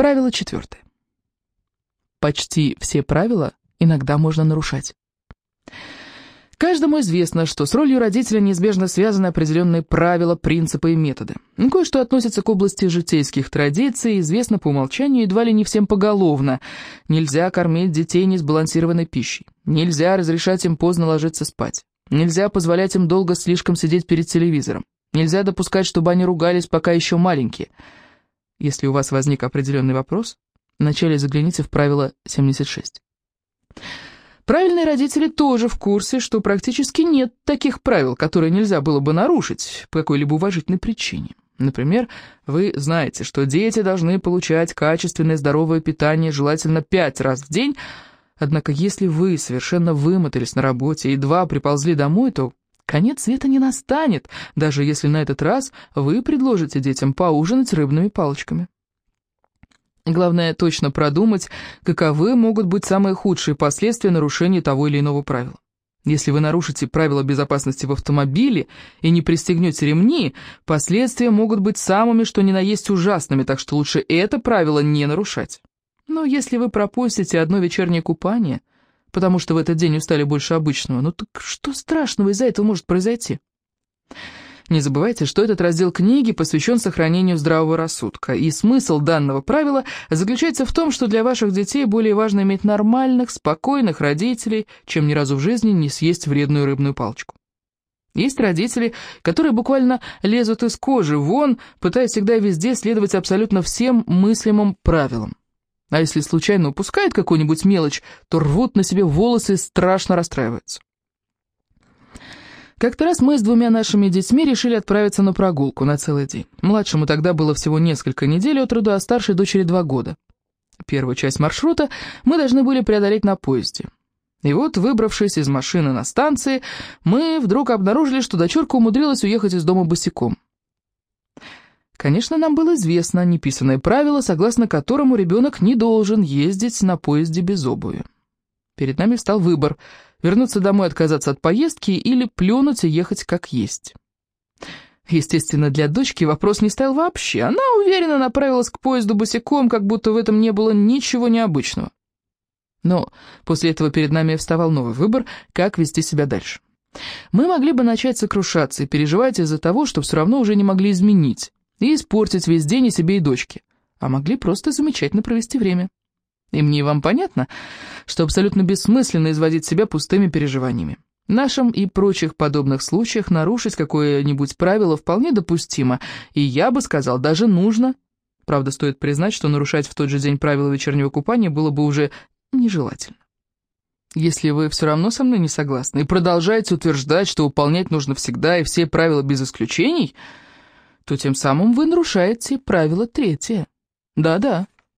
Правило четвертое. Почти все правила иногда можно нарушать. Каждому известно, что с ролью родителя неизбежно связаны определенные правила, принципы и методы. Кое-что относится к области житейских традиций, известно по умолчанию едва ли не всем поголовно. Нельзя кормить детей несбалансированной пищей. Нельзя разрешать им поздно ложиться спать. Нельзя позволять им долго слишком сидеть перед телевизором. Нельзя допускать, чтобы они ругались, пока еще маленькие. Если у вас возник определенный вопрос, вначале загляните в правило 76. Правильные родители тоже в курсе, что практически нет таких правил, которые нельзя было бы нарушить по какой-либо уважительной причине. Например, вы знаете, что дети должны получать качественное здоровое питание желательно пять раз в день, однако если вы совершенно вымотались на работе и едва приползли домой, то конец света не настанет, даже если на этот раз вы предложите детям поужинать рыбными палочками. Главное точно продумать, каковы могут быть самые худшие последствия нарушения того или иного правила. Если вы нарушите правила безопасности в автомобиле и не пристегнете ремни, последствия могут быть самыми, что ни на есть ужасными, так что лучше это правило не нарушать. Но если вы пропустите одно вечернее купание, потому что в этот день устали больше обычного, ну так что страшного из-за этого может произойти? Не забывайте, что этот раздел книги посвящен сохранению здравого рассудка, и смысл данного правила заключается в том, что для ваших детей более важно иметь нормальных, спокойных родителей, чем ни разу в жизни не съесть вредную рыбную палочку. Есть родители, которые буквально лезут из кожи вон, пытаясь всегда и везде следовать абсолютно всем мыслимым правилам. А если случайно упускают какую-нибудь мелочь, то рвут на себе волосы и страшно расстраиваются. Как-то раз мы с двумя нашими детьми решили отправиться на прогулку на целый день. Младшему тогда было всего несколько недель от роду, а старшей дочери два года. Первую часть маршрута мы должны были преодолеть на поезде. И вот, выбравшись из машины на станции, мы вдруг обнаружили, что дочурка умудрилась уехать из дома босиком. Конечно, нам было известно неписанное правило, согласно которому ребенок не должен ездить на поезде без обуви. Перед нами встал выбор – вернуться домой, отказаться от поездки или плюнуть и ехать как есть. Естественно, для дочки вопрос не стоял вообще. Она уверенно направилась к поезду босиком, как будто в этом не было ничего необычного. Но после этого перед нами вставал новый выбор, как вести себя дальше. Мы могли бы начать сокрушаться и переживать из-за того, что все равно уже не могли изменить, и испортить весь день и себе, и дочке, а могли просто замечательно провести время. И мне и вам понятно, что абсолютно бессмысленно изводить себя пустыми переживаниями. В нашем и прочих подобных случаях нарушить какое-нибудь правило вполне допустимо, и я бы сказал, даже нужно. Правда, стоит признать, что нарушать в тот же день правила вечернего купания было бы уже нежелательно. Если вы все равно со мной не согласны и продолжаете утверждать, что выполнять нужно всегда и все правила без исключений, то тем самым вы нарушаете правило третье. Да-да,